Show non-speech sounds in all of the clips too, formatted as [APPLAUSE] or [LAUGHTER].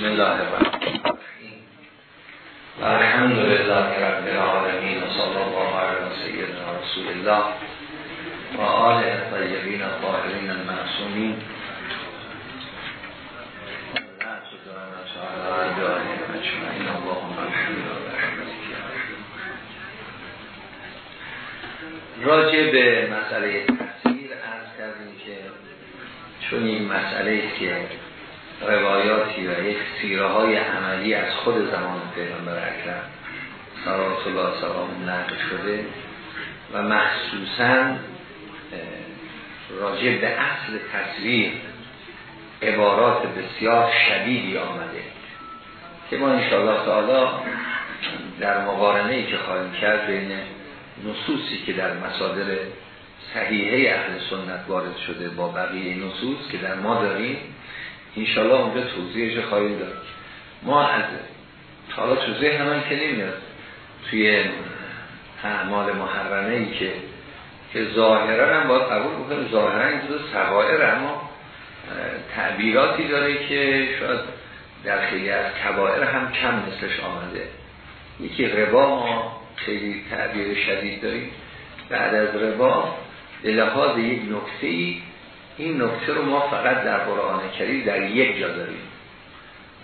بسم الله الرحمن الحمد لله رب العالمین و صلی الله علی سیدنا رسول الله و آل طیبین الطاهرین المعصومین. راجع به مسئله تفسیر عرض کردیم که چون این مسئله که روایاتی و یک سیره های عملی از خود زمان پیغمبر اکرم صلوات الله سلام نقل شده و مخصوصا راجع به اصل تصویر عبارات بسیار شدیدی آمده که ما انشاءالله تعالی در مقارنه که خواهیم کرد بین نصوصی که در مصادر صحیحه اهل سنت وارد شده با بقیه نصوص که در ما داریم انشالله اونجا توضیحش خواهیم داد. ما از حالا تو ذهن من که نمیاد. توی اعمال محرمه ای که که ظاهرا هم باید قبول بکنیم. ظاهرا این جزو سوائر اما تعبیراتی داره که شاید در خیلی از کبائر هم کم مثلش آمده. یکی ربا ما خیلی تعبیر شدید داریم. بعد از ربا به لحاظ یک نکته ای این نکته رو ما فقط در قرآن کریم در یک جا داریم.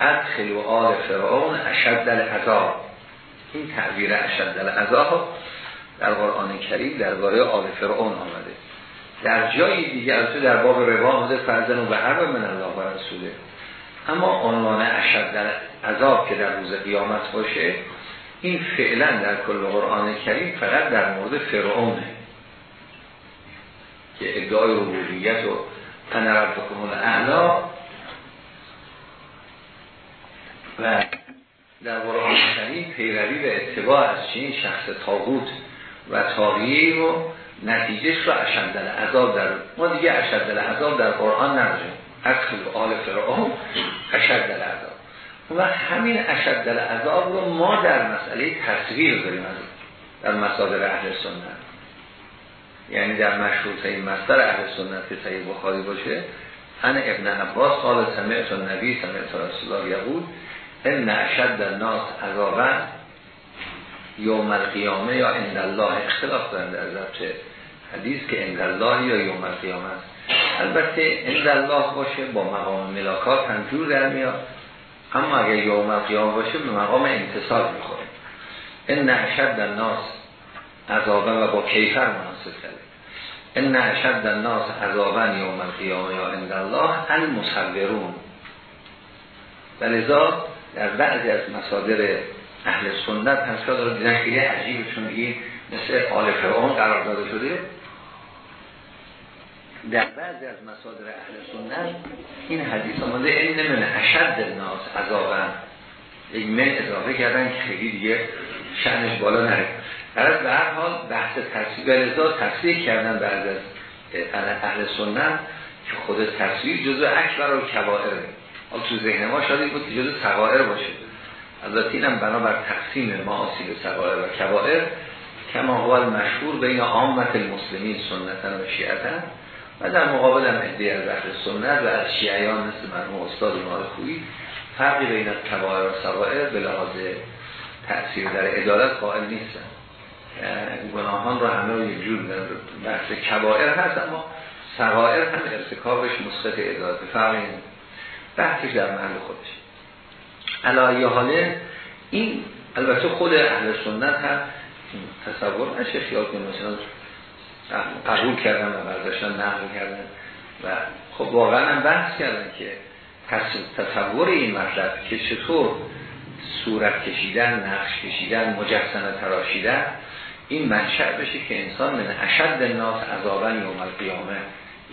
ادخل و آل فرعون اشد العذاب. این تعبیر اشد العذاب در قرآن کریم درباره آل فرعون آمده. در جای دیگه البته در باب ربا آمده فرزن و به هر من الله و رسوله. اما عنوان اشد عذاب که در روز قیامت باشه این فعلا در کل قرآن کریم فقط در مورد فرعونه. که ادعای ربوبیت و تنرد بکنون اعلا و در قرآن کریم پیروی و اتباع از چین شخص تاغوت و تاغیه و نتیجهش رو اشدل عذاب در ما دیگه اشدل عذاب در قرآن نداریم. اکل آل فرعون اشدل عذاب و همین اشدل عذاب رو ما در مسئله تصویر داریم از در مصادر اهل سنت. یعنی در مشروطه این مصدر اهل سنت که صحیح بخاری باشه ان ابن عباس قال سمعت النبی سمعت رسول الله یقول ان اشد الناس عذابا یوم القیامه یا عند الله. اختلاف دارند در ضبط حدیث که عند الله یا یوم القیامه البته عند الله باشه با مقام ملاکات هم جور در میاد. اما اگر یوم القیامه باشه به مقام انتصال می‌خوره. ان اشد الناس عذابا و با کیفر مناسب کرده ان اشد الناس عذابا یوم القیامه یا عند الله المصورون. ولذا در بعضی از مصادر اهل سنت هست که داره دیدن خیلی عجیب چون مثل آل فرعون قرار داده شده. در بعضی از مصادر اهل سنت این حدیث آمده این من اشد الناس عذابا. یک من اضافه کردن که خیلی دیگه شنش بالا نره. در به هر حال بحث تصویر رضا تصویر کردن بعد از اهل سنت که خود تصویر جزء اکبر و کبائره. حالا تو ذهن ما شاید بود که جزء صغائر باشه. البته اینم بنابر تقسیم معاصی به صغائر و کبائر کما هو مشهور بین عامت المسلمین سنتا و شیعتا و در مقابل هم ادهی از اهل سنت و از شیعیان مثل مرموم استاد مال خویی فرقی بین کبائر و صغائر به لحاظ تأثیر در عدالت قائل نیستن. گناهان رو همه یک جور بحث کبائر هست اما صغائر هم ارتکابش مسقط عدالت فرقی بحثش در محل خودش. علایه حاله این البته خود اهل سنت هم تصور نشه خیال کنیم مثلا قبول کردن و برداشتن نقل کردن. و خب واقعا هم بحث کردن که تصور این مطلب که چطور صورت کشیدن نقش کشیدن مجسمه تراشیدن این منشأ بشه که انسان من اشد الناس عذابا یوم القیامه.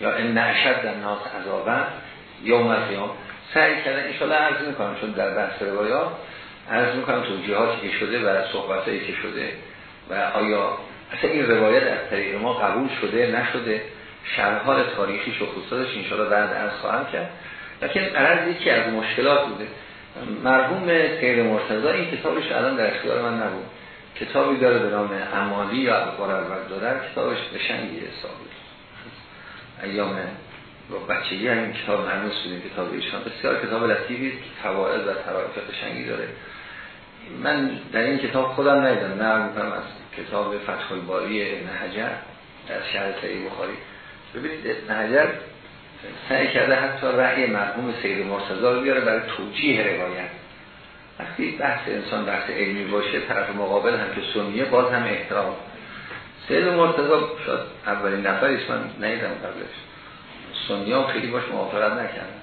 یا ان اشد الناس عذابا یوم القیامه. سعی شاء الله عرض می‌کنم چون در بحث روایات عرض می‌کنم توجیهاتی که شده و صحبتایی که شده و آیا اصلا این روایت از طریق ما قبول شده نشده شرحال تاریخی و خصوصاتش ان شاء الله بعد از خواهم کرد. لیکن عرض یکی از مشکلات بوده. مرحوم غیر مرتضی این کتابش الان در اختیار من نبود. کتابی داره به نام امالی یا اخبار الوردادر کتابش به شنگی حسابی ایام با بچگی همین کتاب منوس بودیم کتاب ایشان. بسیار کتاب لطیفی فواید و طرایف قشنگی داره. من در این کتاب خودم ندیدم. نه می‌کنم از کتاب فتح الباری ابن حجر در شهر سعی بخاری. ببینید ابن حجر سعی کرده حتی رأی مرحوم سید مرتضی بیاره برای توجیه روایت. وقتی بحث انسان بحث علمی باشه طرف مقابل هم که سنیه باز هم احترام. سید مرتضی شاید اولین نفریست من نیدم قبلش. سنی ها خیلی باش موافقت نکردن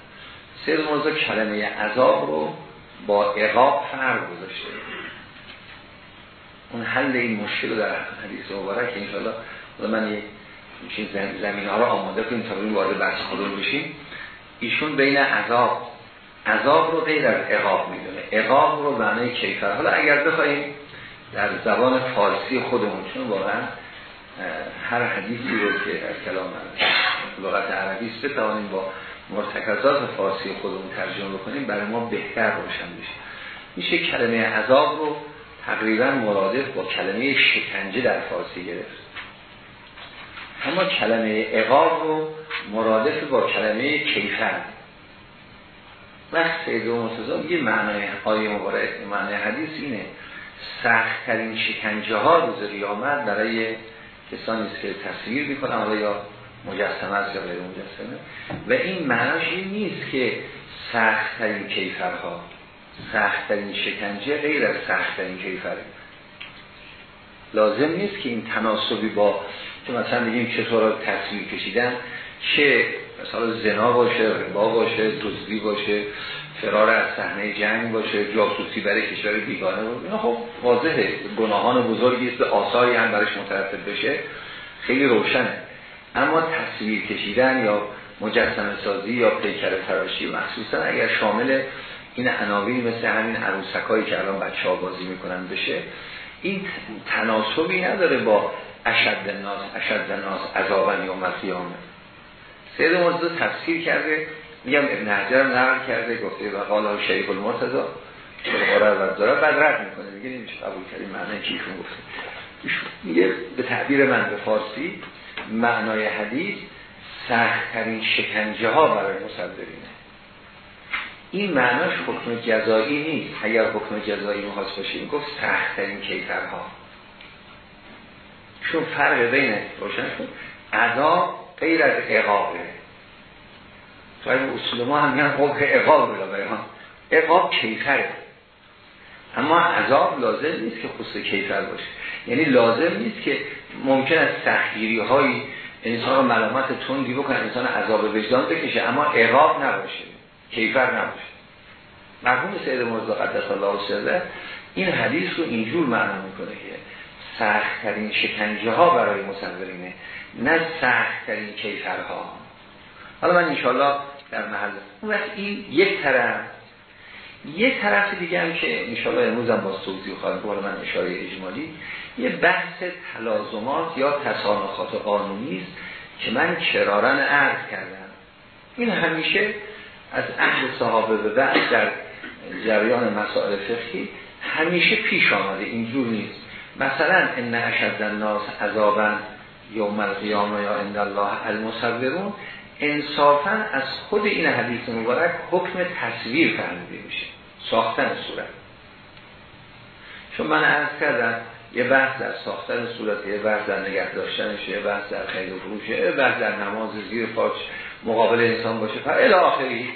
سید مرتضی کلمه عذاب رو با اقاب فرق گذاشته. اون حل این مشکل در حدیث مبارک انشاءالله من یه زمین ها رو آماده کنیم تا وارد بحث خودمون بشیم. ایشون بین عذاب عذاب رو غیر از اقاب می‌دونه. اقاب رو معنی کیفر. حالا اگر بخوایم در زبان فارسی خودمون چون واقعا هر حدیثی رو که از کلام لغت عربی است بتوانیم با مرتکزات فارسی خودمون ترجمه بکنیم برای ما بهتر روشن بشه. میشه کلمه عذاب رو تقریبا مرادف با کلمه شکنجه در فارسی گرفت. اما کلمه اقاب رو مرادف با کلمه کیفر. وقت و مرتضی یه معنی آیه مبارک معنی حدیث اینه. سخت ترین شکنجه ها روز قیامت برای کسانی که تصویر می‌کنن حالا یا مجسمه است یا غیر مجسمه. و این معناش این نیست که سخت ترین کیفرها سخت ترین شکنجه غیر از سخت ترین کیفره. لازم نیست که این تناسبی با که مثلا بگیم چطور تصویر کشیدن چه مثلا زنا باشه ربا باشه دزدی باشه فرار از صحنه جنگ باشه جاسوسی برای کشور بیگانه باشه. خب واضحه. گناهان بزرگی است آثاری هم برش مترتب بشه. خیلی روشنه. اما تصویر کشیدن یا مجسم سازی یا پیکر تراشی مخصوصا اگر شامل این عناوین مثل همین عروسکایی که الان بچه ها بازی می‌کنن بشه این تناسبی نداره با اشد الناس اشد الناس عذابا یوم القیامه. سید مرتضی تفسیر کرده. میگم ابن حجر نقل کرده گفته و قال شیخ المرتضی قرار و داره بعد رد می‌کنه. میگه نمیشه قبول کردیم معنی کیشون گفته. میگه به تعبیر من به فارسی معنای حدیث سختترین شکنجه ها برای مصدرینه. این معناش حکم جزایی نیست. اگر حکم جزایی محاس باشیم گفت سختترین کیفرها. چون فرق بین روشن شد عذاب غیر از اقابه این اصول ما هم میگن حکم اقاب بلا بیان اقاب کیفره. اما عذاب لازم نیست که خصوص کیفر باشه. یعنی لازم نیست که ممکن است سختگیری های انسان رو ملامت تندی بکنه انسان عذاب وجدان بکشه اما اقاب نباشه کیفر نباشه. مرحوم سید مرزا قدس الله سره این حدیث رو اینجور معنا می‌کنه که سختترین شکنجه ها برای مصورینه نه سختترین کیفرها. حالا من انشالله در محل اون این یک طرف یک طرف دیگه هم که انشالله امروز هم با توضیح خواهیم کنم من اشاره اجمالی یه بحث تلازمات یا تصانخات قانونی است که من کرارن عرض کردم. این همیشه از اهل صحابه به بعد در جریان مسائل فقهی همیشه پیش آمده اینجور نیست. مثلا ان اشد الناس عذابا یوم القیامه یا عند الله المصورون انصافا از خود این حدیث مبارک حکم تصویر فهمیده میشه ساختن صورت. چون من عرض کردم یه بحث در ساختن صورت یه بحث در نگه داشتنش یه بحث در خیلی فروش یه بحث در نماز زیر پاچ مقابل انسان باشه. پر الی آخری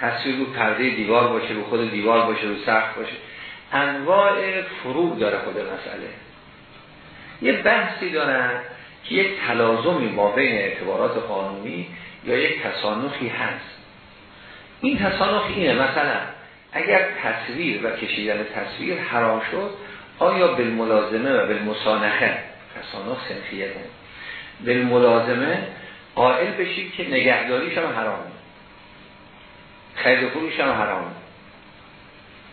تصویر رو پرده دیوار باشه رو خود دیوار باشه رو سخت باشه. انواع فروع داره خود مسئله. یه بحثی دارن که یک تلازمی ما بین اعتبارات قانونی یا یک تصانخی هست. این تصانخ اینه مثلا اگر تصویر و کشیدن تصویر حرام شد آیا بالملازمه و بالمسانخه تصانخ سنخیه بالملازمه قائل بشید که نگهداریش هم حرامه خرید فروش هم حرامه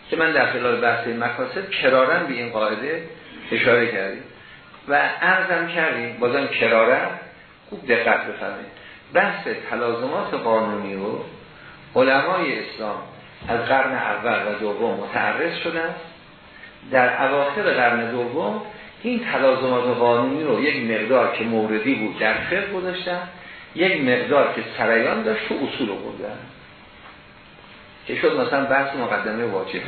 که من در خلال بحث مکاسب کرارن به این قاعده اشاره کردیم. و عرضم کردیم بازم کرارن خوب دقت بفرمایید. بحث تلازمات قانونی رو علمای اسلام از قرن اول و دوم متعرض شدن در اواخر قرن دوم این تلازمات قانونی رو یک مقدار که موردی بود در فقه گذاشتن یک مقدار که سریان داشت تو اصول بردن. که شد مثلا بحث مقدمه واجب.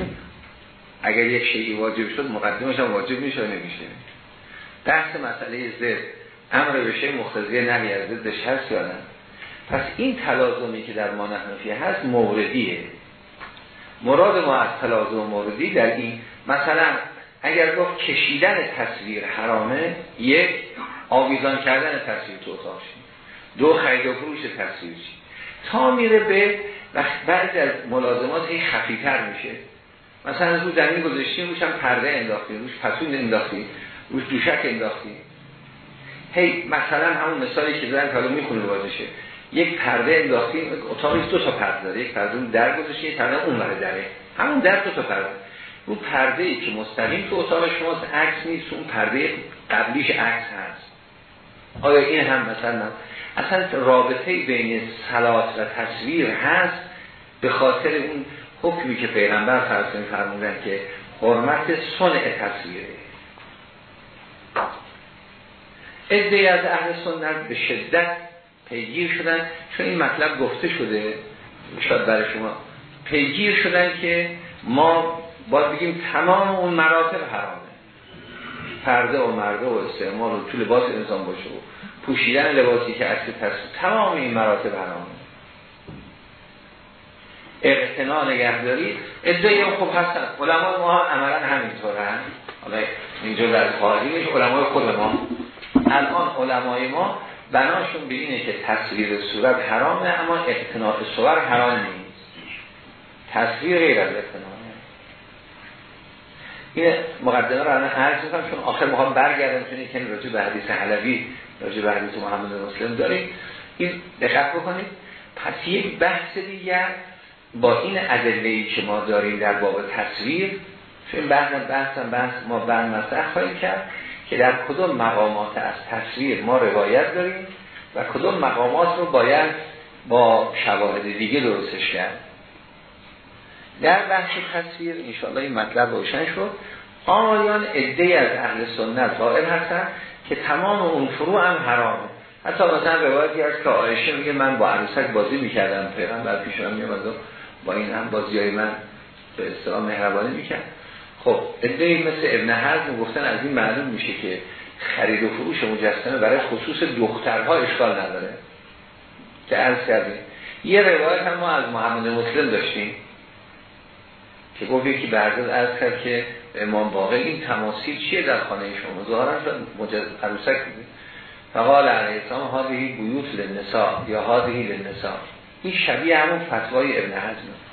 اگر یک شیعی واجب شد مقدمش هم واجب میشه نمیشه؟ بحث مسئله زد. امر به شیء مختزی نهی از ضدش هست یا پس این تلازمی که در ما نحنفی هست موردیه. مراد ما از تلازم موردی در این مثلا اگر گفت کشیدن تصویر حرامه یک آویزان کردن تصویر تو اتاق دو خرید و فروش تصویر تا میره به بعضی از ملازمات این خفیتر میشه. مثلا رو زمین گذاشتیم روش هم پرده انداختیم روش پسون انداختیم. روش دوشک انداختیم. هی مثلا همون مثالی که زن کلو می‌خونه بازشه یک پرده انداختیم اتاقی دو تا پرده داره. یک پرده در گذاشتیم یک پرده اون بره داره همون در دو تا پرده. رو پرده ای که مستقیم تو اتاق شماست عکس نیست اون پرده قبلیش عکس هست. آیا این هم مثلا اصلا رابطه بین سلات و تصویر هست به خاطر اون حکمی که پیغمبر فرسون فرمودن که حرمت صنع تصویره. ادهی از اهل سنت به شدت پیگیر شدن. چون این مطلب گفته شده شاید برای شما پیگیر شدن که ما باید بگیم تمام اون مراتب حرامه. پرده و مرده و استعمال و تو لباس انسان باشه و پوشیدن لباسی که اصل تصویر تمام این مراتب حرامه. اقتناع نگهداری. ادعای خوب هستن علمای ما عملا همینطورن. حالا اینجا در خواهدی میشه علمای خود ما الان علمای ما بناشون به اینه که تصویر صورت حرامه اما اقتناع صور حرام نیست. تصویر غیر از اقتناعه این مقدمه رو الان عرض می‌کنم چون آخر می‌خوام برگردم چون که راجع به حدیث حلوی راجع به حدیث محمد مسلم داریم. این دقت بکنید. پس یک بحث دیگر با این ادله که ما داریم در باب تصویر چون بحث بحثم بحث ما بعد مطرح خواهیم کرد. که در کدوم مقامات از تصویر ما روایت داریم و کدوم مقامات رو باید با شواهد دیگه درستش کرد. در بحث تصویر انشاءالله این مطلب روشن شد. آیان عده از اهل سنت ظاهر هستن که تمام اون فروع هم حرامه. حتی مثلا روایتی هست که آیشه میگه من با عروسک بازی می‌کردم پیغمبر پیشم میامد با این هم بازی های من به اصطلاح مهربانی می‌کرد. خب ادعای مثل ابن حزم گفتن از این معلوم میشه که خرید و فروش مجسمه برای خصوص دخترها اشکال نداره. که عرض کردیم. یه روایت هم ما از محمد مسلم داشتیم که گفت یکی بعد عرض کرد که امام باقی این تماثیل چیه در خانه شما؟ ظاهرا مجز عروسک بود فقال علیه السلام هادهی بیوت لنسا یا هادهی لنسا این شبیه همون فتوای ابن حزم.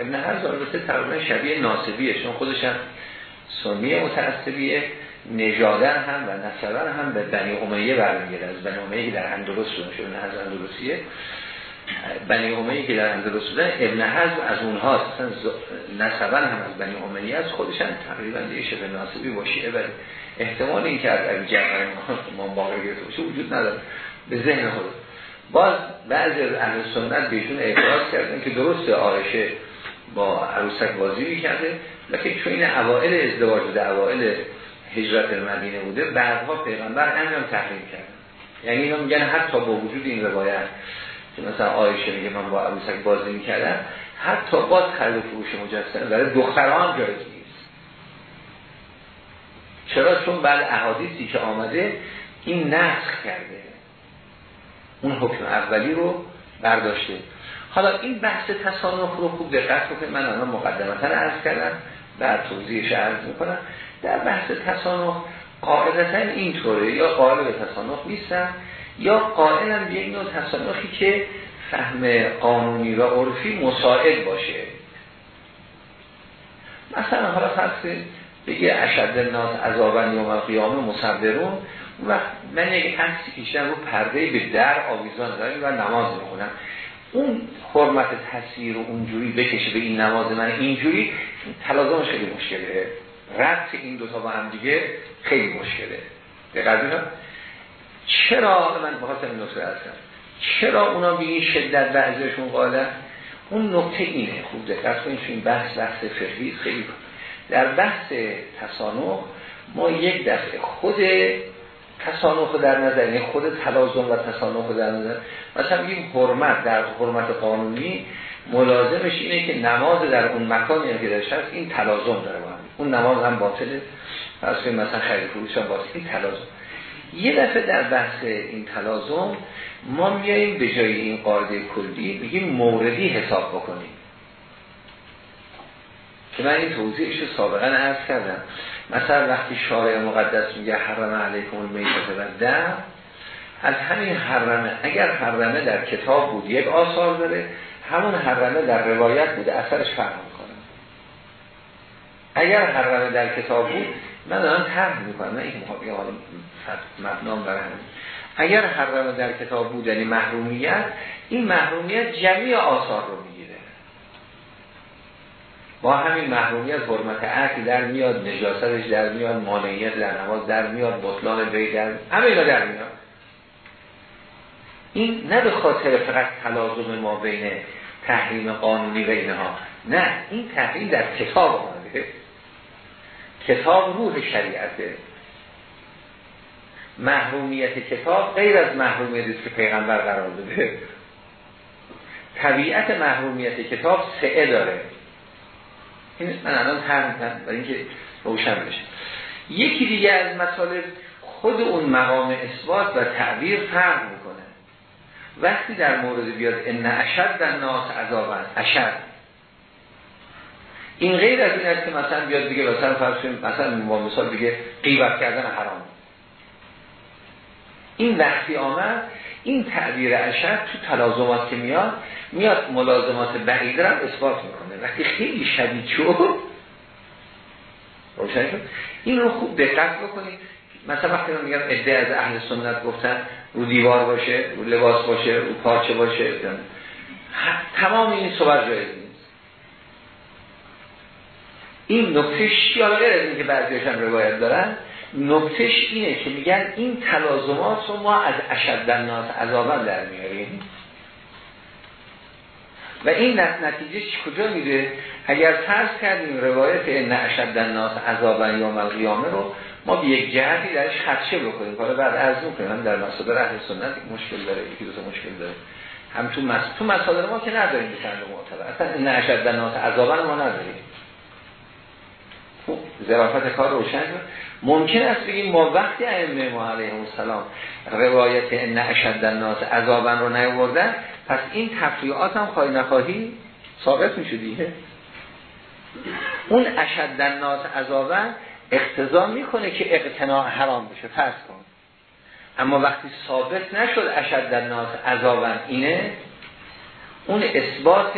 ابن حزم البته تقریبا شبیه ناسبیه چون خودش هم سنی متعصبیه نژادن هم و نسبن هم به بنی امیه برمیگرده. از بنی امیه در اندلس نه از اندلسیه بنی امیه که در اندلس بودن ابن حزم از اونها اصلا نسبن هم از بنی امیه از خودش هم تقریبا یه شبه ناسبی باشیه ولی احتمال این که از جعفر امام باقر گرفته باشه وجود نداره به ذهن خود. باز بعضی از اهل سنت بهشون اعتراض کردن که درست آرشه با عروسک بازی می‌کرده. لیکن چون این اوائل ازدواج بوده اوائل هجرت المدینه بوده بعدها پیغمبر هم تحریم کردن یعنی اینا میگن حتی با وجود این روایت که مثلا آیشه میگه من با عروسک بازی می‌کردم حتی با خرید فروش مجسمه برای دختران جایز نیست. چرا؟ چون بعد احادیثی که آمده این نسخ کرده. اون حکم اولی رو برداشته. حالا این بحث تصانف رو خوب دقت که من الان مقدمتا عرض کردم. بعد توضیحش عرض می‌کنم. در بحث تصانف قاعدتا اینطوره. یا قائل به تصانف نیستن یا قائلا به یک نوع تصانفی که فهم قانونی و عرفی مساعد باشه. مثلا حالا فرض بگه اشد الناس عذابا یوم القیامه مصورون. و من یک عکسی کشیدم رو پرده به در آویزان دارم و نماز می‌خونم. اون حرمت تصویر رو اونجوری بکشه به این نماز من اینجوری تلازمش خیلی مشکله. ربط این دوتا با هم دیگه خیلی مشکله. دقیقا چرا من بخواستم این نکته هستم؟ چرا اونا به این شدت بعضیشون قاله اون نکته اینه. خوب دقت کنید این بحث بحث فقهی خیلی در بحث تصانح ما یک دفعه خود تصانف در نظر یعنی خود تلازم و تصانف در نظر. مثلا بگیم حرمت در حرمت قانونی ملازمش اینه که نماز در اون مکانی که درش هست این تلازم داره با اون نماز هم باطله پس مثلا خرید فروش هم باطله این تلازم یه دفعه در بحث این تلازم ما میاییم به جای این قاعده کلی بگیم موردی حساب بکنیم. که من این توضیحش سابقا عرض کردم. مثلا وقتی شارع مقدس میگه حرم علیکم المیتت و دم از همین حرمه اگر حرمه در کتاب بود یک آثار داره همون حرمه در روایت بوده اثرش فرق می‌کنه. اگر حرمه در کتاب بود من دارم طرح می‌کنم نه این مبنام برای همین. اگر حرمه در کتاب بود یعنی محرومیت این محرومیت جمعی آثار رو می‌گیره. با همین محرومیت حرمت عقل در میاد نجاستش در میاد مانعیت در نماز در میاد بطلان بی در همه اینا در میاد. این نه به خاطر فقط تلازم ما بین تحریم قانونی و اینها نه این تحریم در کتاب آمده. کتاب روح شریعته. محرومیت کتاب غیر از محرومیتی که پیغمبر قرار داده. طبیعت محرومیت کتاب سعه داره. این من الان تر برای اینکه روشن بشه. یکی دیگه از مطالب خود اون مقام اثبات و تعبیر فرق می‌کنه. وقتی در مورد بیاد ان اشد در ناس عذابن اشد. این غیر از این است که مثلا بیاد دیگه مثلا فرض مثلا ما مثال دیگه غیبت کردن حرام. این وقتی آمد این تعبیر اشد تو تلازمات که میاد میاد ملازمات بعید هم اثبات می‌کنه. وقتی خیلی شدید شد این رو خوب دقت بکنید. مثلا وقتی من میگم عده از اهل سنت گفتن رو دیوار باشه رو لباس باشه رو پاچه باشه تمام این صحبت جایز نیست. این نکته شیالا غیر از اینکه بعضیش هم روایت دارن نکتش اینه که میگن این تلازمات رو ما از اشد الناس عذابا در میاریم. و این نتیجه کجا میده؟ اگر فرض کردیم روایت ان اشد الناس عذابا یوم القیامه رو ما به یک جهتی درش خدشه بکنیم. حالا بعد از کنیم در مصادر اهل سنت مشکل داره یکی دو مشکل داره. هم تو مس... تو مصادر ما که نداریم به معتبر. اصلا ان اشد الناس عذابا ما نداریم. خب ظرافت کار روشن ممکن است بگیم ما وقتی ائمه ما علیه السلام روایت ان اشد الناس عذابا رو نیاوردن پس این تفریعات هم خواهی نخواهی ثابت میشه دیگه اون اشد الناس عذابا اقتضا می‌کنه که اقتناع حرام بشه فرض کن. اما وقتی ثابت نشد اشد الناس عذابا اینه اون اثبات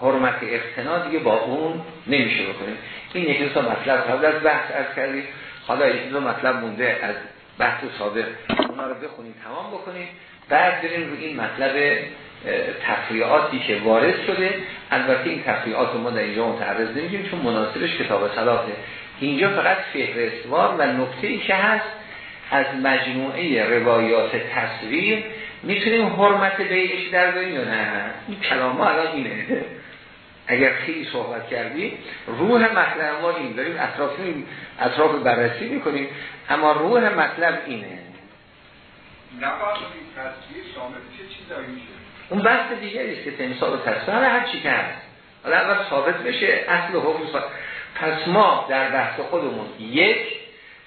حرمت اقتناع دیگه با اون نمیشه بکنیم این یکی دو مطلب قبل از بحث از کردیم. حالا یکی دو مطلب مونده از بحث سابق اونا رو بخونیم تمام بکنیم بعد بریم رو این مطلب تفریعاتی که وارد شده. البته این تفریعات ما در اینجا متعرض نمیگیم چون مناسبش کتاب صلاحه. اینجا فقط فهرستوار و نکته ای که هست از مجموعه روایات تصویر می‌تونیم حرمت بیعش در یا نه؟ این کلام ما الان اینه. اگر خیلی صحبت کردیم روح مطلب ما این داریم اطراف, اطراف بررسی می‌کنیم. اما روح مطلب اینه. اون بحث دیگری است که تمثال و تصویر هر چی که هست. حالا اول ثابت بشه اصل حکم پس ما در بحث خودمون یک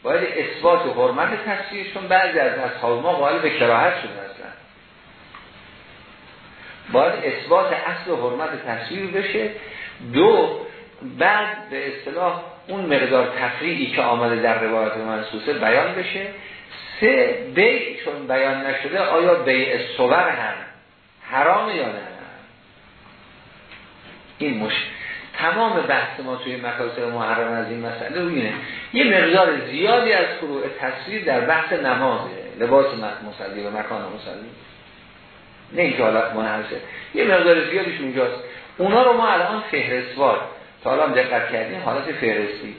باید اثبات و حرمت تصویرشون بعضی از اصحاب ما قائل به کراهت شده هستن. باید اثبات اصل حرمت تصویر بشه. دو بعد به اصطلاح اون مقدار تفریعی که آمده در روایت منصوصه بیان بشه. سه بی چون بیان نشده آیا بی صور هم حرام یا نه؟ این مش تمام بحث ما توی مکاسب محرم از این مسئله اینه یه مقدار زیادی از فروع تصویر در بحث نمازه لباس مصلی و مکان مصلی. نه اینکه حالت منحصه یه مقدار زیادیش اونجاست. اونا رو ما الان فهرستوار. تا حالا دقت کردیم حالت فهرستی.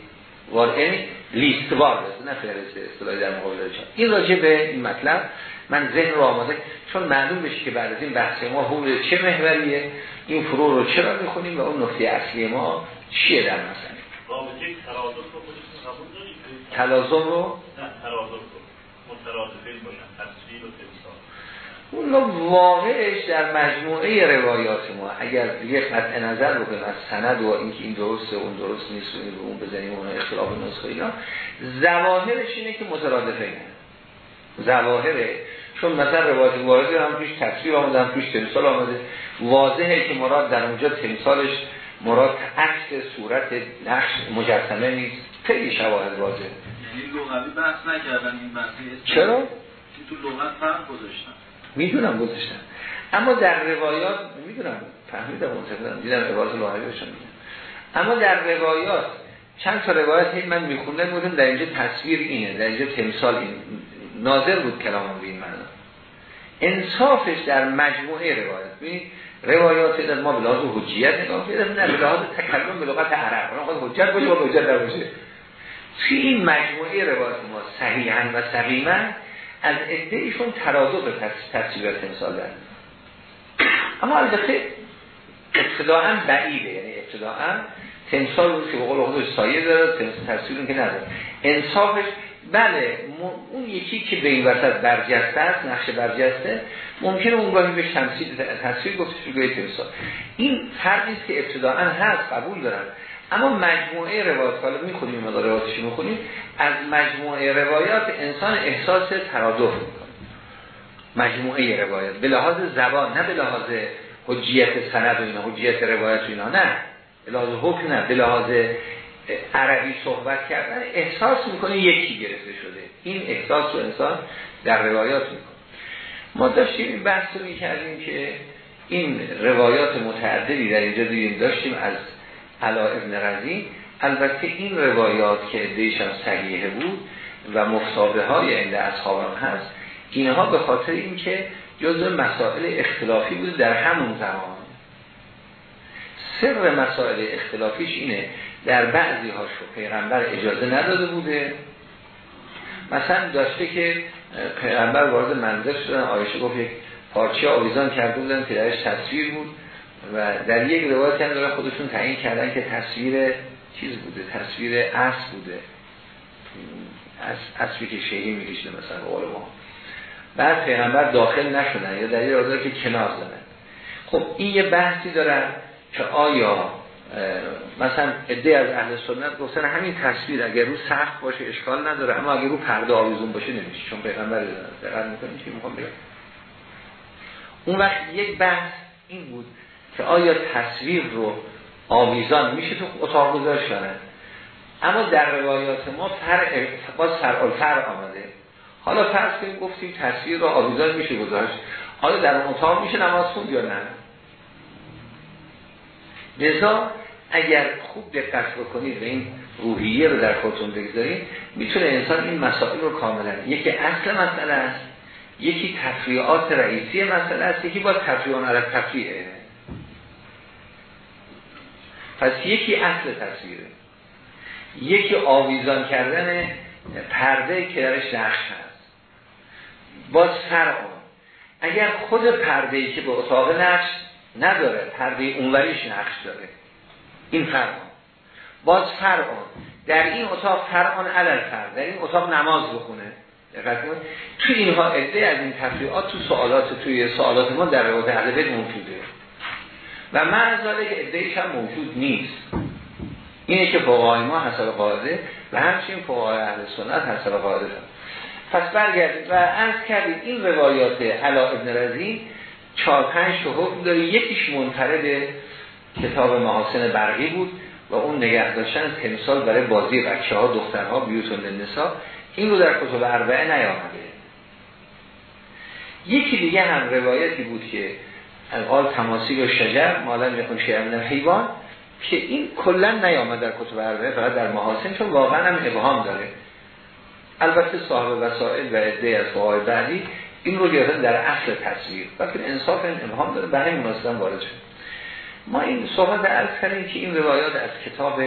وار یعنی لیست وار نه فهرست اصطلاحی در مقابل این راجع به این مطلب من ذهن رو آماده چون معلوم بشه که بعد از این بحث ما حول چه محوریه این فرو رو چرا می‌خونیم و اون نقطه اصلی ما چیه در مثلا تلازم رو تلازم رو؟ مترادفه باشن تصویر و اون واقعش در مجموعه روایات ما اگر یه قطع نظر بکنیم از سند و اینکه این درسته اون درست نیست و این رو اون بزنیم اون اختلاف نسخه اینا زواهرش اینه که مترادفه اینه زواهره چون مثلا روایت واردی هم توش تصویر آمده هم توش تمثال آمده واضحه که مراد در اونجا تمثالش مراد عکس صورت نقش مجسمه نیست. خیلی شواهد واضحه. یعنی لغوی بحث نکردن این بحثی چرا؟ تو لغت فرق گذاشتن. می‌دونم گذاشتن اما در روایات می‌دونم فهمیدم منتظرم. دیدم عبارت لغوی بشن اما در روایات چند تا روایت هی من میخوندم بودم در اینجا تصویر اینه در اینجا تمثال این ناظر بود کلام به این معنا. انصافش در مجموعه روایت ببین روایات از ما به لحاظ حجیت نگاه کنیم نه تکلم به لغت عرب. اون حجت باشه با حجت نباشه. توی این مجموعه روایت ما صحیحا و سقیما از ایشون ترادف تصویر تمثال دارن. اما البته ابتداعا بعیده. یعنی ابتداعا تمثال بود که به قول خودش سایه داره تصویر که نداره. انصافش بله اون یکی که به این وسط برجسته است نقش برجسته ممکنه اون گاهی به تمثیل تصویر گفته شده تمثال. این فرقی که ابتداعا هست قبول دارن. اما مجموعه روایات حالا می‌خونیم ما روایاتش می‌خونیم. از مجموعه روایات انسان احساس ترادف می‌کنه. مجموعه روایات. به لحاظ زبان نه به لحاظ حجیت سند و اینا حجیت روایت و اینا نه. به لحاظ حکم نه. به لحاظ عربی صحبت کردن احساس می‌کنه یکی گرفته شده. این احساس و انسان در روایات می‌کنه. ما داشتیم این بحث رو می‌کردیم که این روایات متعددی در اینجا دیدیم. داشتیم از علا ابن رزی البته این روایات که ادهیشان صحیحه بود و مفتابه های عند اصحابم هست اینها به خاطر اینکه جزء مسائل اختلافی بود در همون زمان. سر مسائل اختلافیش اینه در بعضی هاشو پیغمبر اجازه نداده بوده. مثلا داشته که پیغمبر وارد منزل شدن آیشه گفت یک پارچه آویزان کرده بودن که درش تصویر بود و در یک روایت هم داره خودشون تعیین کردن که تصویر چیز بوده تصویر اصل بوده. اصلی که شهی میکشده مثلا قول ما. بعد پیغمبر داخل نشدن یا در یک که کنار زدن. خب این یه بحثی دارن که آیا مثلا عده از اهل سنت گفتن همین تصویر اگر رو سخت باشه اشکال نداره اما اگر رو پرده آویزون باشه نمیشه. چون پیغمبر دقت می‌کنیم چی می‌خوام بگم؟ اون وقت یک بحث این بود که آیا تصویر رو آویزان میشه تو اتاق گذاشت اما در روایات ما فر باز سر آمده. حالا فرض کنیم گفتیم تصویر رو آویزان میشه گذاشت. حالا در اون اتاق میشه نماز خوند یا نه؟ لذا اگر خوب دقت بکنید و این روحیه رو در خودتون بگذارید می‌تونه انسان این مسائل رو کاملا یکی اصل مسئله است یکی تفریعات رئیسی مسئله است یکی با تفریعان علی تفریعه پس یکی اصل تصویره. یکی آویزان کردن پرده که درش نقش هست. باز فرق اگر خود پرده که به اتاق نقش نداره پرده اونوریش نقش داره. این فرق باز فرق در این اتاق فرقان علل فرق. در این اتاق نماز بخونه. تو اینها عده از این تفریعات تو سوالات توی سوالات ما در روایت بیت موجوده و معذاره که عدهش هم موجود نیست. اینه که فقهای ما حسب قاعده و همچنین فقهای اهل سنت حسب قاعده پس برگردید و عرض کردید این روایات علا ابن رزی چهار پنج حکم داره. یکیش منفرد کتاب محاسن برقی بود و اون نگه داشتن تمثال برای بازی بچه ها دخترها بیوتون نسا این رو در کتب اربعه نیامده. یکی دیگه هم روایتی بود که القال تماسی و شجر مالا میخون شیعه حیوان که این کلا نیامد در کتب اربعه فقط در محاسن چون واقعا هم ابهام داره. البته صاحب وسائل و عده از فقهای بعدی این رو گرفتن در اصل تصویر. وقتی انصاف این ابهام داره برای مناسبا وارد شد. ما این صحبت عرض کردیم که این روایات از کتاب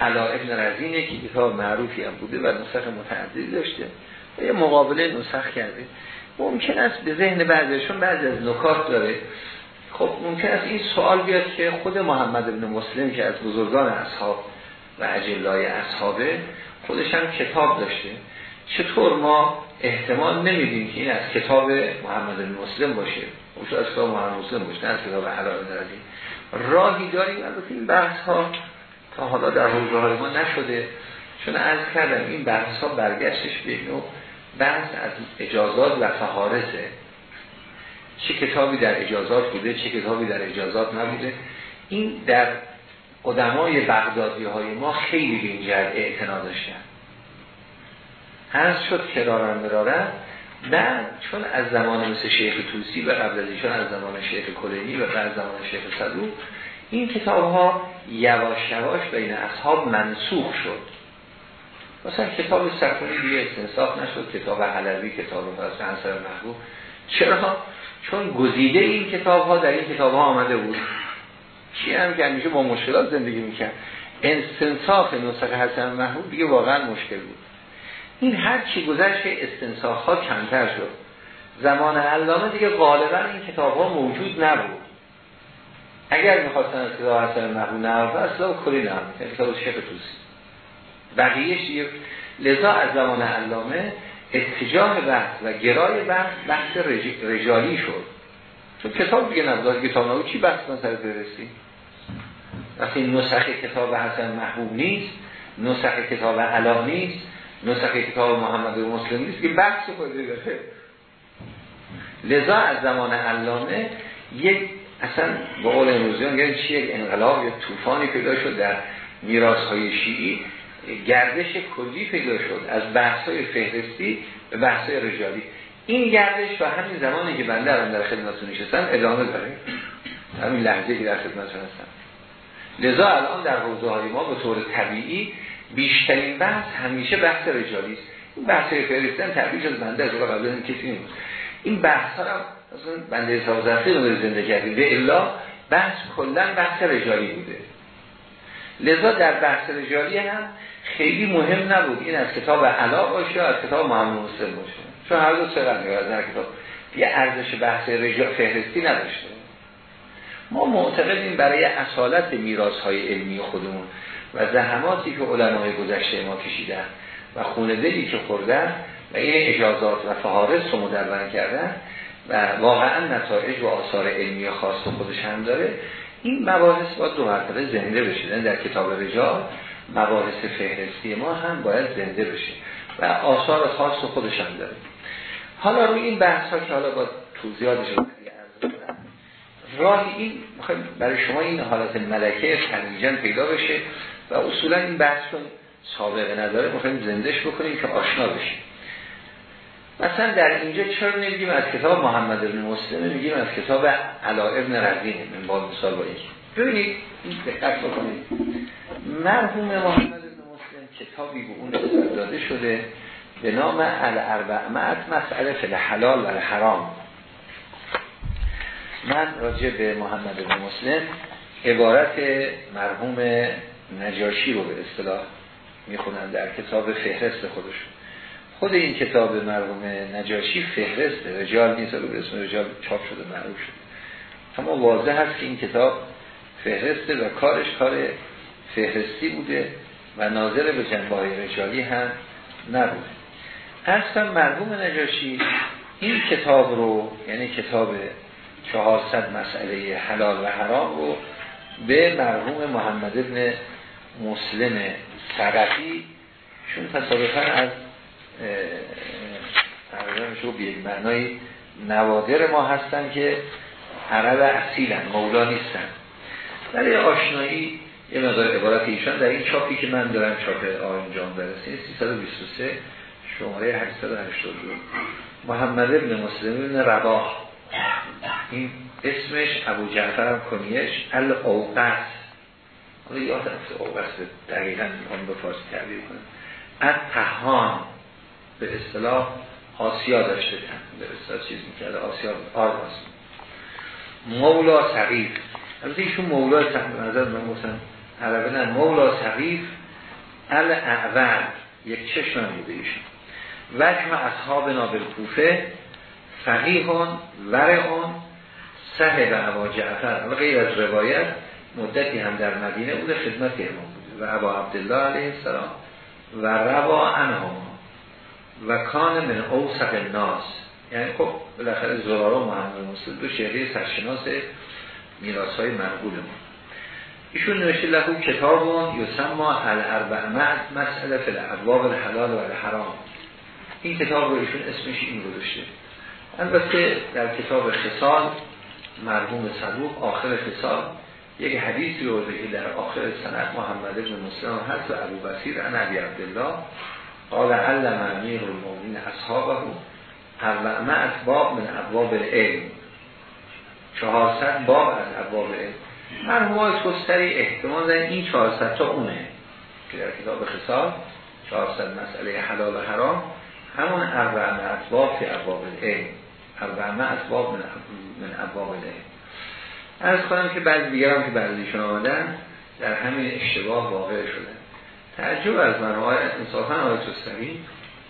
علا ابن رزینه که کتاب معروفی هم بوده و نسخ متعددی داشته. و یه مقابله نسخ کرده ممکن است به ذهن بعضیشون بعضی از نکات داره. خب ممکن است این سوال بیاد که خود محمد ابن مسلم که از بزرگان اصحاب و اجلای اصحابه خودش هم کتاب داشته. چطور ما احتمال نمیدیم که این از کتاب محمد مسلم باشه؟ او از کتاب محمد مسلم باشه از کتاب حلال نردی راهی داریم البته این بحث ها تا حالا در های ما نشده. چون از کردم این بحث ها برگشتش به نوع بحث از اجازات و فهارسه چه کتابی در اجازات بوده چه کتابی در اجازات نبوده. این در قدمای بغدادی های ما خیلی به این جهت اعتنا داشتن. هر شد کرارن مرارن بعد چون از زمان مثل شیخ توسی و قبل از ایشان از زمان شیخ کلینی و بعد زمان شیخ صدوق این کتاب ها یواش یواش بین اصحاب منسوخ شد. مثلا کتاب سکونی دیگه استنصاف نشد کتاب حلوی کتاب فرس انصر محبوب. چرا؟ چون گزیده این کتاب ها در این کتاب ها آمده بود. چی هم که همیشه با مشکلات زندگی می‌کرد. استنصاف نسخه حسن محبوب دیگه واقعا مشکل بود. این هر چی گذشت استنساخ ها کمتر شد. زمان علامه دیگه غالبا این کتاب ها موجود نبود. اگر می‌خواستن از کتاب حسن محبوب نرفه اصلا کلی نرفه کتاب شیخ توسی بقیهش لذا از زمان علامه اتجاه بحث و گرای بحث بحث رجالی شد. چون کتاب دیگه نبود. کتاب نبود. چی بحث سر برسی؟ وقتی نسخه کتاب حسن محبوب نیست نسخه کتاب علا نیست نسخه کتاب محمد مسلم نیست که بحث داره. لذا از زمان علامه یک اصلا با قول گرد چی؟ یک انقلاب یا طوفانی پیدا شد در میراث های شیعی. گردش کلی پیدا شد از بحث های فهرستی به بحث های رجالی. این گردش و همین زمانی که بنده الان در خدمتتون نشستم ادامه داره. همین لحظه که در خدمتتون هستم. لذا الان در حوزه های ما به طور طبیعی بیشترین بحث همیشه بحث رجالی است. این بحث فهرستن تعبیر از بنده از قبل این کسی نیست این بحث ها هم مثلا بنده حساب زرقی رو کردیم به الا بحث کلا بحث رجالی بوده. لذا در بحث رجالی هم خیلی مهم نبود. این از کتاب علا باشه از کتاب محمد مسلم باشه. چون هر دو سرن در کتاب. یه ارزش بحث رجال فهرستی نداشته. ما معتقدیم برای اصالت میراث های علمی خودمون و زحماتی که علمای گذشته ما کشیدن و خونه دلی که خوردن و این اجازات و فهارس رو مدربن کردن و واقعا نتایج و آثار علمی خاص خودش هم داره. این مباحث باید دو مرتبه زنده بشه. یعنی در کتاب رجال مباحث فهرستی ما هم باید زنده بشه و آثار خاص خودش هم داره. حالا روی این بحث ها که حالا با توضیحاتش راه این برای شما این حالت ملکه تنیجن پیدا بشه و اصولا این بحث رو سابقه نداره. می‌خوایم زندش بکنیم که آشنا بشیم. مثلا در اینجا چرا نمیگیم از کتاب محمد بن مسلم میگیم از کتاب علا ابن رزینه من با مثال با ببینید این دقت بکنید. مرحوم محمد بن مسلم کتابی به اون داده شده به نام الاربعمت مسئله فل حلال و حرام من راجع به محمد بن مسلم عبارت مرحوم نجاشی رو به اصطلاح می‌خونن در کتاب فهرست خودشون. خود این کتاب مرحوم نجاشی فهرست رجال نیست به اسم رجال چاپ شده معروف شده. اما واضح هست که این کتاب فهرسته و کارش کار فهرستی بوده و ناظر به جنبه رجالی هم نبوده. اصلا مرحوم نجاشی این کتاب رو یعنی کتاب 400 مسئله حلال و حرام رو به مرحوم محمد ابن مسلم سقفی چون تصادفا از شو به یک معنای نوادر ما هستن که عرب اصیلن مولا نیستن. برای آشنایی یه مقدار عبارت ایشان در این چاپی که من دارم چاپ آین جان برسید 323 شماره 882 محمد ابن مسلم ابن رباه این اسمش ابو جعفر هم کنیش الاوقت حالا یاد رفته اوقت دقیقا می‌خوام به فارسی تعبیر کنم. از تهان به اصطلاح آسیا داشته به اصطلاح چیز می‌کرده آسیا آرماس مولا سقیف البته ایشون مولا سقیف نظر من گفتم عربه نه مولا سقیف ال اعور یک چشم بوده ایشون. وجم اصحاب نابل کوفه فقیهون ورعون صحب عبا جعفر. و غیر از روایت مدتی هم در مدینه بوده خدمت امام بوده. و عبا عبدالله علیه السلام. و روا انهما و کان من اوسق الناس. یعنی خب بالاخره زرارا محمد مسلم دو شهره سرشناس میراث های منقول ما. ایشون نوشته لهو کتاب یسما الاربع مسئله فی الابواب الحلال و الحرام. این کتاب رو ایشون اسمش این گذاشته. البته در کتاب خصال مرحوم صدوق آخر خصال یک حدیثی رو که در آخر سنت محمد بن مسلم هست و ابو بسیر ابی عبدالله. قال علم امیر المؤمنین اصحابه. اربعمه باب من ابواب العلم. چهارصد باب از ابواب علم مرحوم توستری احتمال در این چهارصد تا اونه. که در کتاب خصال چهارصد مسئله حلال و حرام همون اربعمه باب فی ابواب العلم. اربعمه باب من, من ابواب العلم. از کنم که بعضی دیگر هم که بعضیشون آمدن در همین اشتباه واقع شدن. تعجب از من. آقای انصافا آقای توستری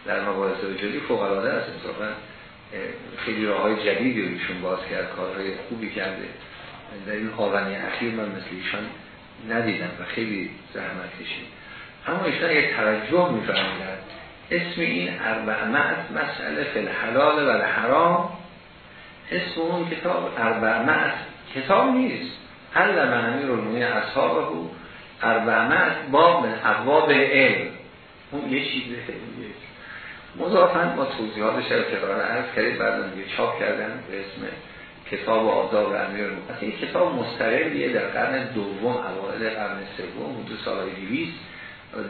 در مباحث رجالی فوق العاده است. انصافا خیلی راه های جدیدی رویشون باز کرد کارهای خوبی کرده. در این آونی اخیر من مثل ایشان ندیدم و خیلی زحمت کشید. اما ایشان یک توجه میفرمودن اسم این اربعمت مسئله فی الحلال و الحرام اسم اون کتاب اربعمت کتاب نیست. حل من امیر المومنین اصحابه اربعمت باب من ابواب علم. اون یه چیزه مضافن ما توضیحاتش رو تقرار عرض کردیم بعد دیگه چاپ کردن به اسم کتاب آداب امیر المومنین این کتاب مستقلیه در قرن دوم اوایل قرن سوم حدود سالهای 200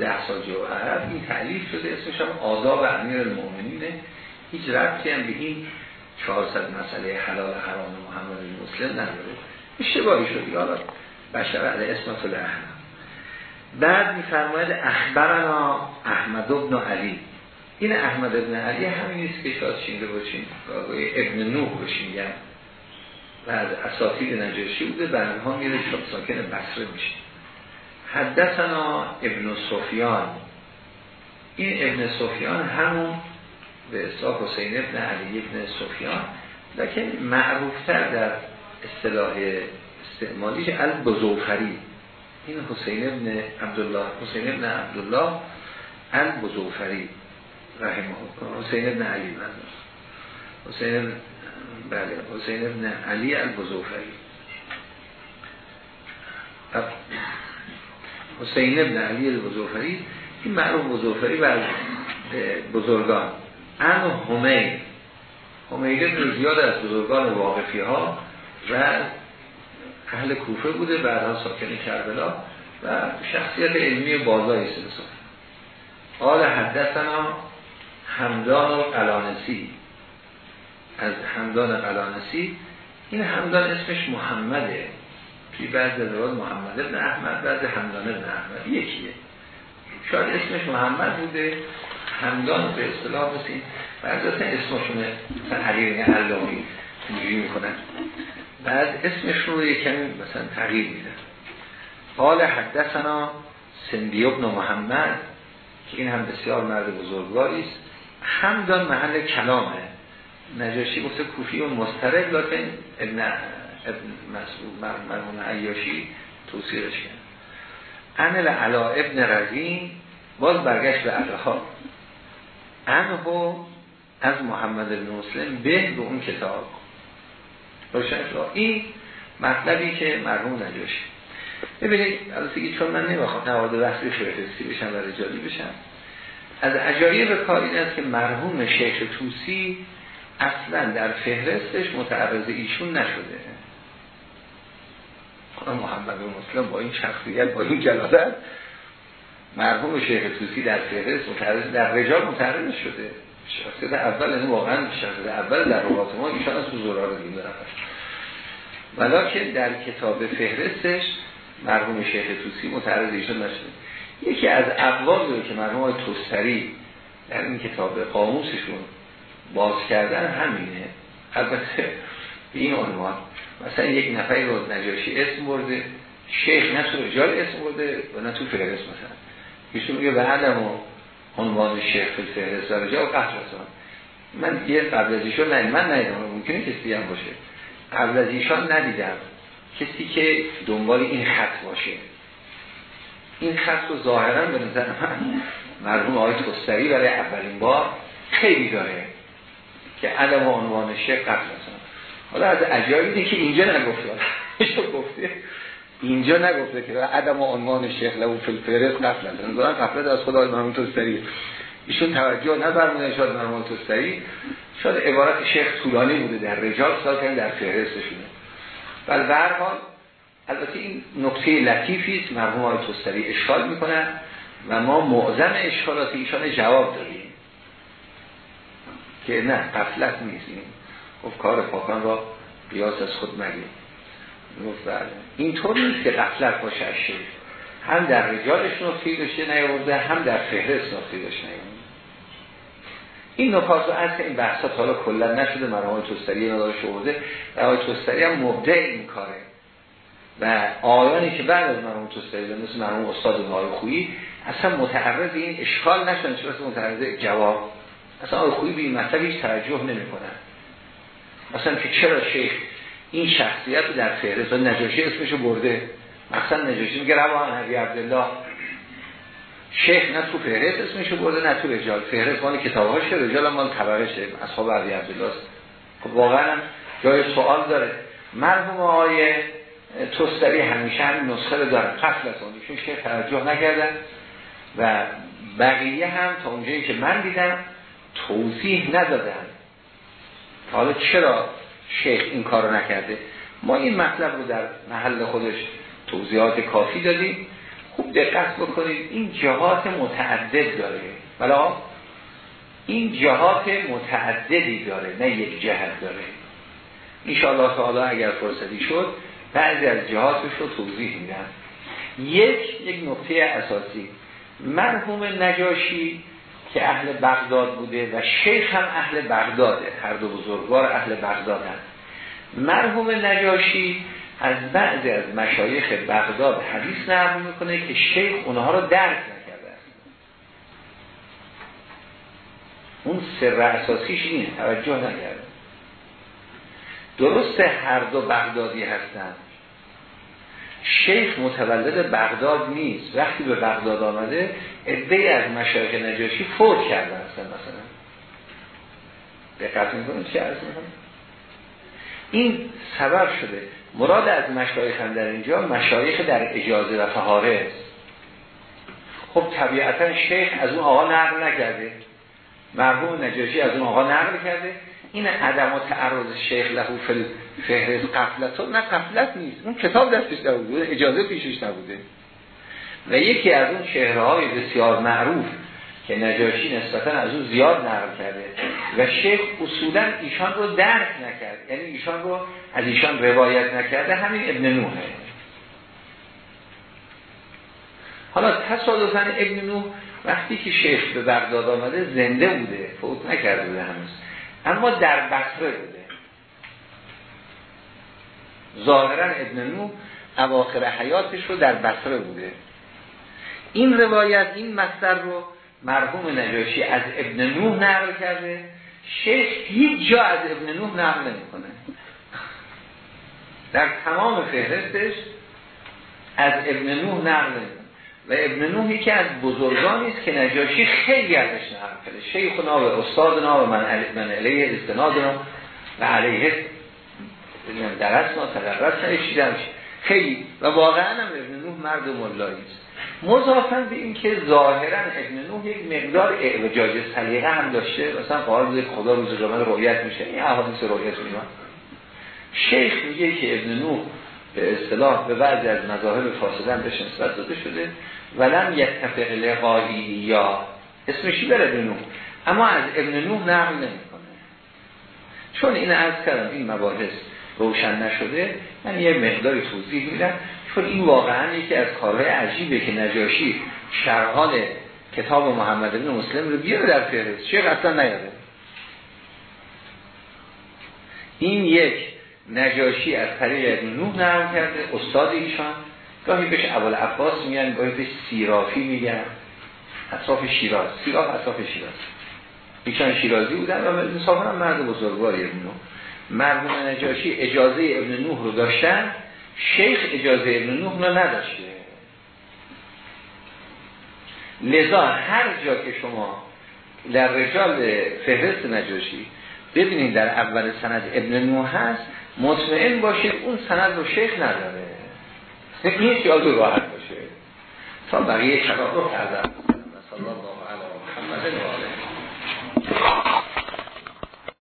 ده سال جو عرب این تعلیف شده اسمش هم آداب امیر المؤمنینه. هیچ ربطی هم به این 400 مسئله حلال حرام محمد مسلم نداره. اشتباهی شد. حالا بشر علی اسم احمد بعد میفرماید اخبرنا احمد ابن علی. این احمد ابن علی همین نیست که شاید شینده باشین ابن نوح باشین میگن و از اساطیر نجاشی بوده بعدها میره ساکن بصره میشه. حدثنا ابن سفیان. این ابن سفیان همون به اصلاح حسین ابن علی ابن سفیان لیکن معروفتر در اصطلاح استعمالیش البزوفری این حسین ابن عبدالله حسین ابن عبدالله البزوفری رحمه حسین ابن علی مزد حسین بله حسین ابن علی البزوفری حسین ابن علی البزوفری این معروف بزوفری بر بزرگان. ان همین همین ابن زیاد از بزرگان واقفی ها و اهل کوفه بوده بعدها ساکن کربلا و شخصیت علمی بازای سلسل قال حدثنا همدان و قلانسی از همدان قلانسی این همدان اسمش محمده. توی بعض روایات محمد ابن احمد بعض همدان ابن احمد. یکیه. شاید اسمش محمد بوده. همدان به اصطلاح مثل بعض اصلا اسمشونه مثلا علی می‌کنن بعد اسمشون رو یکمی مثلا تغییر میدن قال حدثنا سندی ابن محمد که این هم بسیار مرد بزرگواری است همدان محل کلامه. نجاشی گفته کوفی و مسترد لکن ابن ابن مسعود مرمون عیاشی توصیرش کرد. انل علا ابن رزین باز برگشت به علاها. انهو از محمد بن مسلم به به اون کتاب. روشن این مطلبی که مرحوم نجاشی. ببینید البته چون من نمی‌خوام نوارد وقتی فهرستی بشم و رجالی بشم از به کار این است که مرحوم شیخ توسی اصلا در فهرستش متعرض ایشون نشده. محمد مسلم با این شخصیت با این جلالت مرحوم شیخ توسی در فهرست متعرض در رجال متعرض شده. شخصیت اول این یعنی واقعا شخصیت اول در روات ما ایشان از حضورها رو دیم ولیکن در کتاب فهرستش مرحوم شیخ توسی متعرض ایشان نشده. یکی از ابوابی که مرحوم توستری در این کتاب قاموسشون باز کردن همینه. البته به این عنوان مثلا یک نفری رو نجاشی اسم برده شیخ نه تو رجال اسم برده و نه تو فهرست مثلا. ایشون میگه به عدم و عنوان شیخ فهرست و رجال قطع من یه قبل از ایشون نه من ندیدم. ممکنه کسی هم باشه. قبل از ایشان ندیدم کسی که دنبال این خط باشه. این خط رو ظاهرا به نظر من مرحوم آقای توستری برای اولین بار خیلی داره که عدم عنوان شیخ قبل حالا از عجایبی که اینجا نگفته. [LAUGHS] گفته. اینجا نگفته که عدم عنوان شیخ لو فی الفهرست قفلت نظران قفلت از خدا مرحوم توستری ایشون توجه نفرمودن شاید مرحوم توستری شاید عبارت شیخ طولانی بوده در رجال سال کردن در فهرستشونه. ولی حال البته این نکته لطیفی است مرحوم آقای توستری اشکال می‌کنن و ما معظم اشکالات ایشان جواب داریم که نه قفلت نیست. گفت کار پاکان را قیاس از خود مگیم گفت بله. اینطور نیست که قفلت باشه هم در رجالش نقطهی داشته نیاورده هم در فهرست نقطهی داشته نیاورده. این نکات رو از این بحثات حالا کلا نشده مرحوم توستری نداره شورده و آقای توستری هم مبدع این کاره. و آیانی که بعد از مرحوم توستری مثل مرحوم استاد نهای خویی اصلا متعرض این اشکال نشدن چرا متعرض جواب. اصلا آقای خویی به این مطلب هیچ توجه نمی کنن مثلا که چرا شیخ این شخصیت در فهرست نجاشی اسمشو برده. مثلا نجاشی میگه روان حبی عبدالله. شیخ نه تو فهرست اسمشو برده نه تو رجال. فهرست مال کتابهاشه رجال مال طبقشه اصحاب عبی عبدالله خب واقعا جای سوال داره. مرحوم آقای توستری همیشه همین نسخه رو دارن. قفل از اون چون شیخ نکردن و بقیه هم تا اونجایی که من دیدم توضیح ندادن. حالا چرا شیخ این کارو نکرده. ما این مطلب رو در محل خودش توضیحات کافی دادیم. خوب دقت بکنید این جهات متعدد داره. بلا این جهات متعددی داره نه یک جهت داره. انشاءالله تعالی اگر فرصتی شد بعضی از جهاتش رو توضیح میدن یک یک نقطه اساسی. مرحوم نجاشی که اهل بغداد بوده و شیخ هم اهل بغداده. هر دو بزرگوار اهل بغداد هم. مرحوم نجاشی از بعضی از مشایخ بغداد حدیث نقل می‌کنه که شیخ اونها رو درک نکرده اون سر اساسیش اینه. توجه نکرده. درسته هر دو بغدادی هستن. شیخ متولد بغداد نیست. وقتی به بغداد آمده عده از مشایخ نجاشی فوت کرده هستن مثلا. دقت می‌کنید چه عرض می‌کنم؟ این سبب شده. مراد از مشایخ هم در اینجا مشایخ در اجازه و فهاره است خب طبیعتا شیخ از اون آقا نقل نکرده. مرحوم نجاشی از اون آقا نقل کرده. این عدم و تعرض شیخ لهو فل فهرست قفلت نه قفلت نیست. اون کتاب دستش نبوده اجازه پیشش نبوده. و یکی از اون چهره های بسیار معروف که نجاشی نسبتا از اون زیاد نقل کرده و شیخ اصولا ایشان رو درک نکرد. یعنی ایشان رو از ایشان روایت نکرده همین ابن نوحه حالا تصادفا ابن نوح وقتی که شیخ به بغداد آمده زنده بوده. فوت نکرده بوده هنوز. اما در بصره بوده. ظاهرا ابن نوح اواخر حیاتش رو در بصره بوده. این روایت این مصدر رو مرحوم نجاشی از ابن نوح نقل کرده. شیخ هیچ جا از ابن نوح نقل نمی‌کنه. در تمام فهرستش از ابن نوح نقل نمی‌کنه. و ابن نوحی که از بزرگانی است که نجاشی خیلی ازش نقل کرده. شیخنا و استادنا و من من علیه استنادنا و علیه درسنا تدرسنا خیلی. و واقعا هم ابن نوح مرد ملایی است. مضافن به این که ظاهرا ابن نوح یک مقدار اعوجاج سلیقه هم داشته. مثلا قرار خدا روز قیامت رویت میشه. این احادیث رویت اینا شیخ میگه که ابن نوح به اصطلاح به بعضی از مذاهب فاسدن بهش نسبت داده شده. ولم یتفق لقایی یا. اسمشی بره ابن نوح؟ اما از ابن نوح نقل نمی‌کنه. چون این از کردم این مباحث روشن نشده من یه مقداری توضیح میدم. چون این واقعا یکی از کارهای عجیبه که نجاشی شرحال کتاب محمد بن مسلم رو بیاره در فهرست. چه اصلا نیاره. این یک نجاشی از طریق نوح نرم کرده استاد ایشان. گاهی بهش اول عباس میگن گاهی بهش سیرافی میگن. اطراف شیراز. سیراف اطراف شیراز. ایشان شیرازی بودن و انصافا هم مرد بزرگواری ابن نوح. مرحوم نجاشی اجازه ابن نوح رو داشتن شیخ اجازه ابن نوح رو نداشته. لذا هر جا که شما در رجال فهرست نجاشی ببینید در اول سند ابن نو هست مطمئن باشید اون سند رو شیخ نداره. این خیال راحت باشه. تا بقیه کلام رو کردم مثلا الله علیه محمد